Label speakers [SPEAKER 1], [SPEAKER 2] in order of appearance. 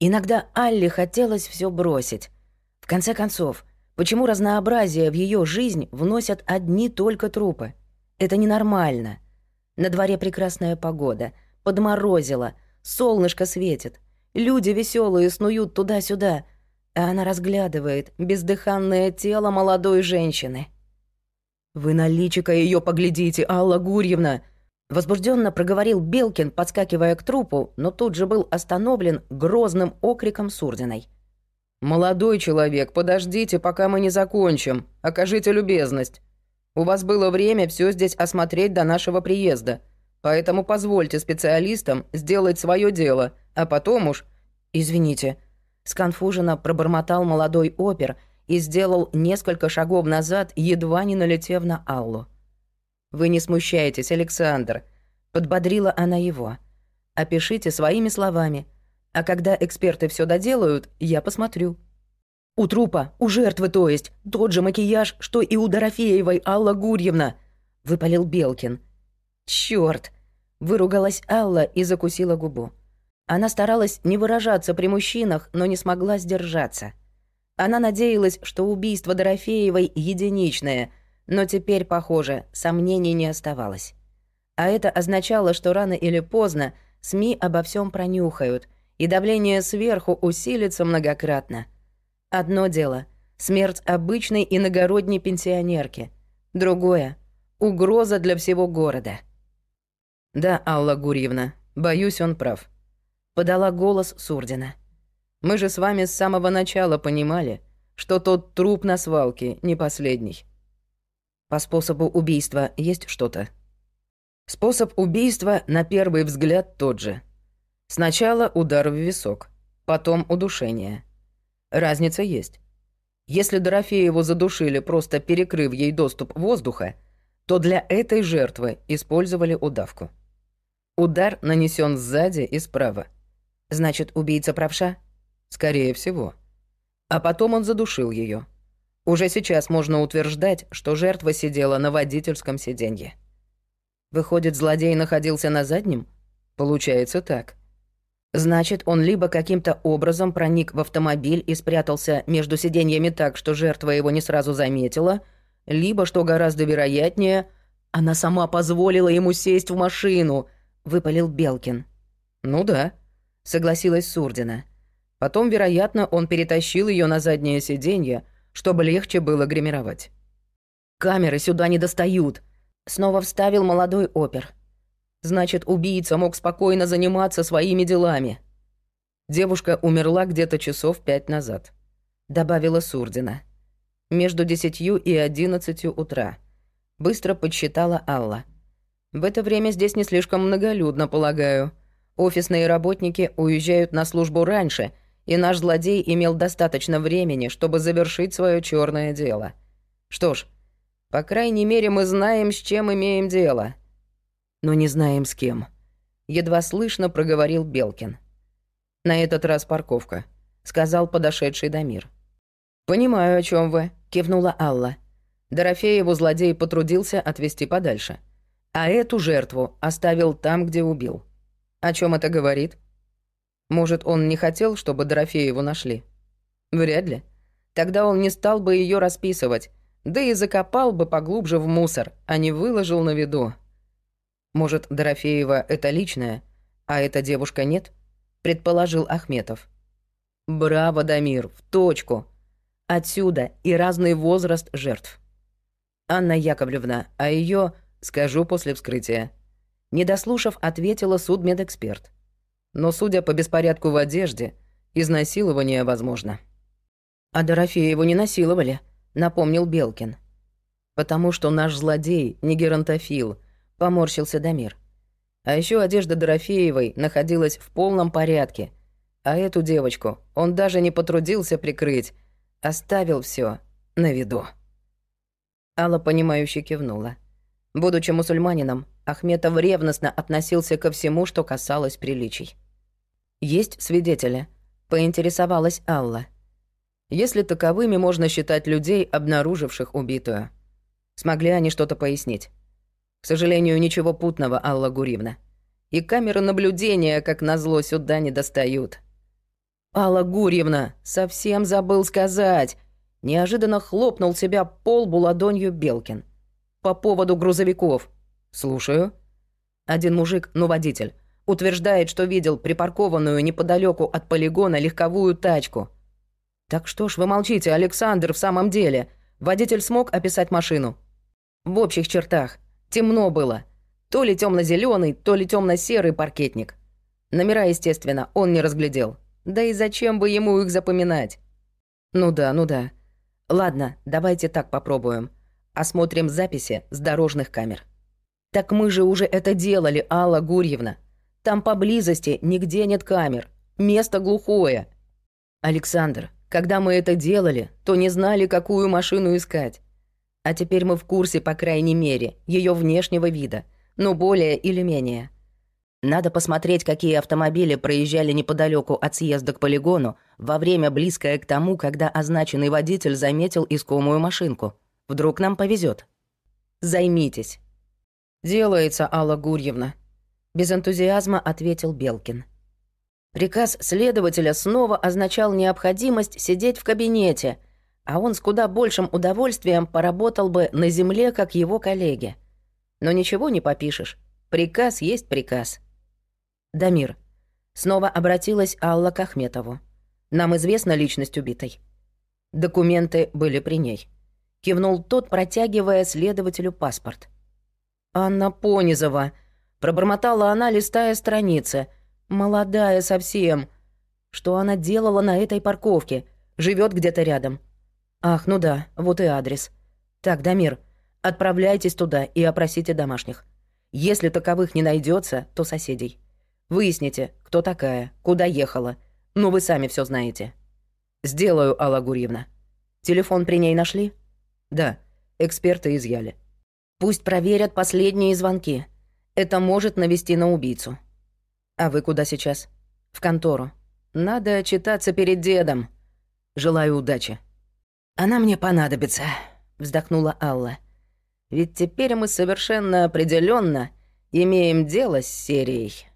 [SPEAKER 1] Иногда Алле хотелось все бросить. В конце концов, почему разнообразие в ее жизнь вносят одни только трупы? Это ненормально. На дворе прекрасная погода, подморозило, солнышко светит, люди веселые снуют туда-сюда, а она разглядывает бездыханное тело молодой женщины. «Вы на личико ее поглядите, Алла Гурьевна!» Возбужденно проговорил Белкин, подскакивая к трупу, но тут же был остановлен грозным окриком Сурдиной. «Молодой человек, подождите, пока мы не закончим. Окажите любезность. У вас было время все здесь осмотреть до нашего приезда, поэтому позвольте специалистам сделать свое дело, а потом уж...» «Извините», — сконфуженно пробормотал молодой опер и сделал несколько шагов назад, едва не налетев на Аллу. «Вы не смущайтесь, Александр», — подбодрила она его. «Опишите своими словами, а когда эксперты все доделают, я посмотрю». «У трупа, у жертвы, то есть, тот же макияж, что и у Дорофеевой Алла Гурьевна», — выпалил Белкин. «Чёрт!» — выругалась Алла и закусила губу. Она старалась не выражаться при мужчинах, но не смогла сдержаться. Она надеялась, что убийство Дорофеевой единичное, но теперь, похоже, сомнений не оставалось. А это означало, что рано или поздно СМИ обо всем пронюхают, и давление сверху усилится многократно. Одно дело — смерть обычной иногородней пенсионерки. Другое — угроза для всего города. «Да, Алла Гурьевна, боюсь, он прав», — подала голос Сурдина. «Мы же с вами с самого начала понимали, что тот труп на свалке не последний. По способу убийства есть что-то? Способ убийства на первый взгляд тот же. Сначала удар в висок, потом удушение. Разница есть. Если Дорофееву задушили, просто перекрыв ей доступ воздуха, то для этой жертвы использовали удавку. Удар нанесен сзади и справа. Значит, убийца правша? Скорее всего. А потом он задушил ее. Уже сейчас можно утверждать, что жертва сидела на водительском сиденье. Выходит, злодей находился на заднем? Получается так. Значит, он либо каким-то образом проник в автомобиль и спрятался между сиденьями так, что жертва его не сразу заметила, либо, что гораздо вероятнее, она сама позволила ему сесть в машину, выпалил Белкин. Ну да, согласилась Сурдина. Потом, вероятно, он перетащил ее на заднее сиденье, чтобы легче было гримировать. «Камеры сюда не достают», — снова вставил молодой опер. «Значит, убийца мог спокойно заниматься своими делами». Девушка умерла где-то часов пять назад, добавила Сурдина. Между десятью и одиннадцатью утра. Быстро подсчитала Алла. В это время здесь не слишком многолюдно, полагаю. Офисные работники уезжают на службу раньше — и наш злодей имел достаточно времени, чтобы завершить свое черное дело. Что ж, по крайней мере, мы знаем, с чем имеем дело. Но не знаем, с кем. Едва слышно проговорил Белкин. На этот раз парковка, сказал подошедший Дамир. Понимаю, о чем вы, кивнула Алла. Дорофееву злодей потрудился отвезти подальше. А эту жертву оставил там, где убил. О чем это говорит? Может, он не хотел, чтобы Дорофееву нашли? Вряд ли. Тогда он не стал бы ее расписывать, да и закопал бы поглубже в мусор, а не выложил на виду. Может, Дорофеева — это личное, а эта девушка нет? Предположил Ахметов. Браво, Дамир, в точку. Отсюда и разный возраст жертв. Анна Яковлевна, а ее скажу после вскрытия. Не дослушав, ответила судмедэксперт но, судя по беспорядку в одежде, изнасилование возможно. «А Дорофееву не насиловали», — напомнил Белкин. «Потому что наш злодей не геронтофил», — поморщился Дамир. А еще одежда Дорофеевой находилась в полном порядке, а эту девочку он даже не потрудился прикрыть, оставил все на виду. Алла, понимающе кивнула. Будучи мусульманином, Ахметов ревностно относился ко всему, что касалось приличий. «Есть свидетели?» — поинтересовалась Алла. «Если таковыми можно считать людей, обнаруживших убитую. Смогли они что-то пояснить?» «К сожалению, ничего путного, Алла Гуривна. И камеры наблюдения, как назло, сюда не достают». Алла Гурьевна, совсем забыл сказать. Неожиданно хлопнул себя пол лбу ладонью Белкин. По поводу грузовиков. Слушаю. Один мужик, ну водитель, утверждает, что видел припаркованную неподалеку от полигона легковую тачку. Так что ж вы молчите, Александр, в самом деле? Водитель смог описать машину? В общих чертах. Темно было. То ли темно-зеленый, то ли темно-серый паркетник. Номера, естественно, он не разглядел. Да и зачем бы ему их запоминать? Ну да, ну да. Ладно, давайте так попробуем. Осмотрим записи с дорожных камер. Так мы же уже это делали, Алла Гурьевна. Там поблизости нигде нет камер. Место глухое. Александр, когда мы это делали, то не знали, какую машину искать. А теперь мы в курсе, по крайней мере, ее внешнего вида, но более или менее. Надо посмотреть, какие автомобили проезжали неподалеку от съезда к полигону во время, близкое к тому, когда означенный водитель заметил искомую машинку. Вдруг нам повезет. Займитесь. «Делается, Алла Гурьевна», — без энтузиазма ответил Белкин. Приказ следователя снова означал необходимость сидеть в кабинете, а он с куда большим удовольствием поработал бы на земле, как его коллеги. Но ничего не попишешь. Приказ есть приказ. «Дамир». Снова обратилась Алла к Ахметову. «Нам известна личность убитой». Документы были при ней. Кивнул тот, протягивая следователю паспорт. «Анна Понизова», — пробормотала она, листая страницы. «Молодая совсем. Что она делала на этой парковке? Живет где-то рядом». «Ах, ну да, вот и адрес. Так, Дамир, отправляйтесь туда и опросите домашних. Если таковых не найдется, то соседей. Выясните, кто такая, куда ехала. Ну, вы сами все знаете. Сделаю, Алла Гурьевна. Телефон при ней нашли? Да, эксперты изъяли. Пусть проверят последние звонки. Это может навести на убийцу. А вы куда сейчас? В контору. Надо читаться перед дедом. Желаю удачи. Она мне понадобится, вздохнула Алла. Ведь теперь мы совершенно определенно имеем дело с серией.